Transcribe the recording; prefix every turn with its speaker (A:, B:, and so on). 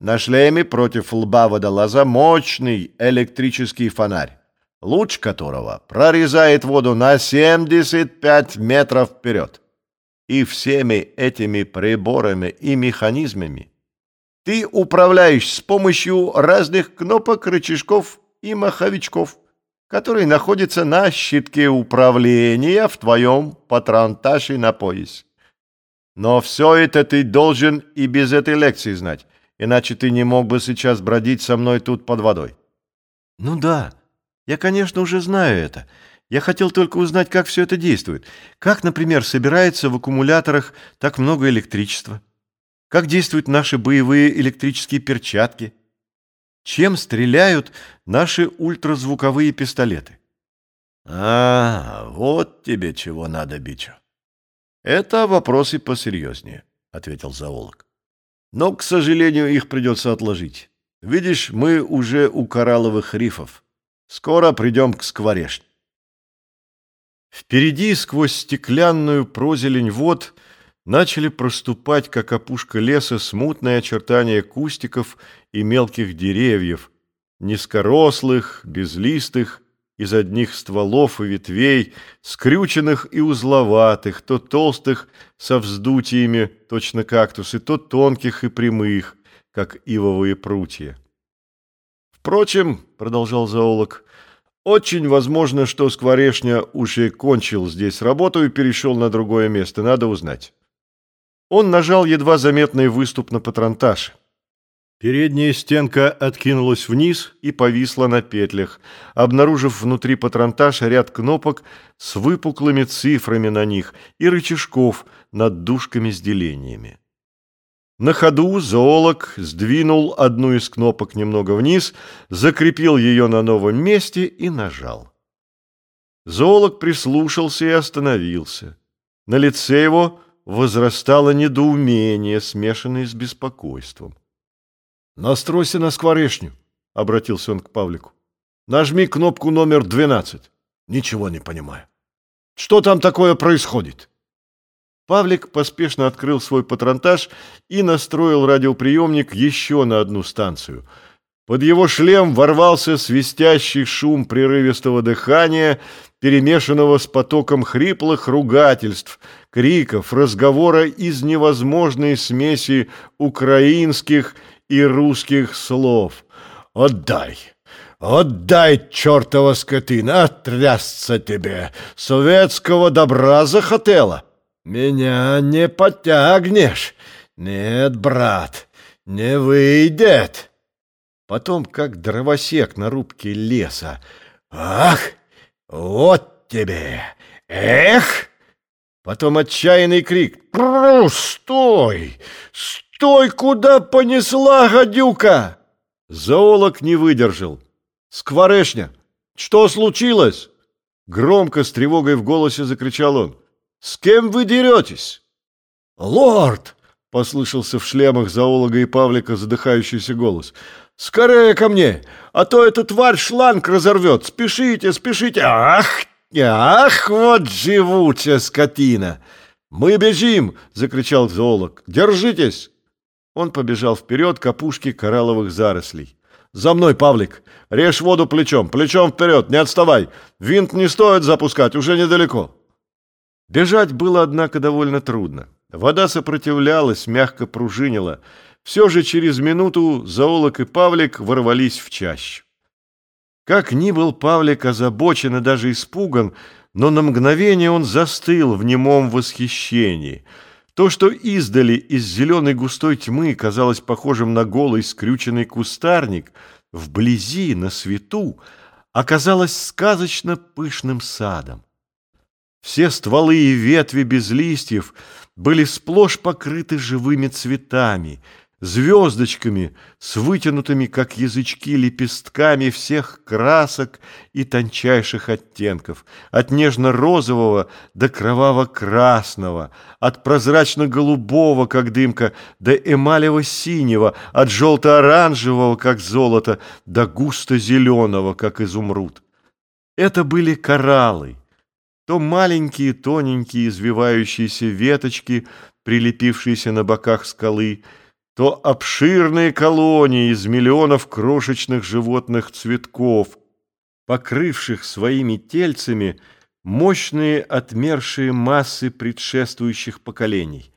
A: На шлеме против лба водолаза мощный электрический фонарь, луч которого прорезает воду на 75 метров вперед. И всеми этими приборами и механизмами ты управляешь с помощью разных кнопок, рычажков и маховичков, которые находятся на щитке управления в твоем патронташе на пояс. Но все это ты должен и без этой лекции знать, иначе ты не мог бы сейчас бродить со мной тут под водой.
B: Ну да, я, конечно, уже знаю это. Я хотел только узнать, как все это действует. Как, например, собирается в аккумуляторах так много электричества? Как действуют наши боевые электрические перчатки? Чем стреляют наши ультразвуковые пистолеты?
A: А, вот тебе чего надо, Бичо. «Это вопросы посерьезнее», — ответил зоолог. «Но, к сожалению, их придется отложить. Видишь, мы уже у коралловых рифов. Скоро придем к скворечне».
B: Впереди, сквозь стеклянную прозелень вод, начали проступать, как опушка леса, смутные очертания кустиков и мелких деревьев, низкорослых, безлистых, из одних стволов и ветвей, скрюченных и узловатых, то толстых со вздутиями, точно кактусы, то тонких и прямых, как ивовые прутья.
A: «Впрочем, — продолжал зоолог, — очень возможно, что Скворешня уже кончил здесь работу и перешел на другое место, надо узнать».
B: Он нажал едва заметный выступ на патронташе. Передняя стенка откинулась вниз и повисла на петлях, обнаружив внутри патронташа ряд кнопок с выпуклыми цифрами на них и рычажков над дужками с делениями. На ходу зоолог сдвинул одну из кнопок немного вниз, закрепил ее на новом месте и нажал. Зоолог прислушался и остановился. На лице его возрастало недоумение, смешанное с беспокойством.
A: «Настройся на скворечню», — обратился он к Павлику. «Нажми кнопку номер 12». «Ничего не понимаю. Что там такое происходит?»
B: Павлик поспешно открыл свой патронтаж и настроил радиоприемник еще на одну станцию. Под его шлем ворвался свистящий шум прерывистого дыхания, перемешанного с потоком хриплых ругательств, криков, разговора из невозможной смеси украинских и русских слов.
A: «Отдай! Отдай, чертова скотина! Отрясться тебе! Советского добра захотела! Меня не потягнешь! Нет, брат, не выйдет!» Потом, как дровосек на рубке леса. «Ах, вот тебе! Эх!» Потом отчаянный крик. «Стой! Стой!» «Стой, куда понесла, гадюка!»
B: Зоолог не выдержал. «Скворешня, что случилось?» Громко, с тревогой в голосе закричал он. «С кем вы деретесь?»
A: «Лорд!» — послышался в шлемах зоолога и Павлика задыхающийся голос. «Скорее ко мне, а то эта тварь шланг разорвет! Спешите, спешите! Ах, ах, вот живучая скотина!»
B: «Мы бежим!» — закричал зоолог. «Держитесь!» Он побежал вперед к опушке коралловых зарослей. «За мной, Павлик! Режь воду плечом! Плечом вперед! Не отставай! Винт не стоит запускать, уже недалеко!» Бежать было, однако, довольно трудно. Вода сопротивлялась, мягко пружинила. Все же через минуту зоолог и Павлик ворвались в чащу. Как ни был Павлик озабочен и даже испуган, но на мгновение он застыл в немом восхищении — то, что издали из зеленой густой тьмы казалось похожим на голый скрюченный кустарник, вблизи, на свету, оказалось сказочно пышным садом. Все стволы и ветви без листьев были сплошь покрыты живыми цветами — звездочками с вытянутыми, как язычки, лепестками всех красок и тончайших оттенков, от нежно-розового до кроваво-красного, от прозрачно-голубого, как дымка, до эмалево-синего, от желто-оранжевого, как золото, до густо-зеленого, как изумруд. Это были кораллы, то маленькие тоненькие извивающиеся веточки, прилепившиеся на боках скалы, то обширные колонии из миллионов крошечных животных цветков, покрывших своими тельцами мощные отмершие массы предшествующих поколений.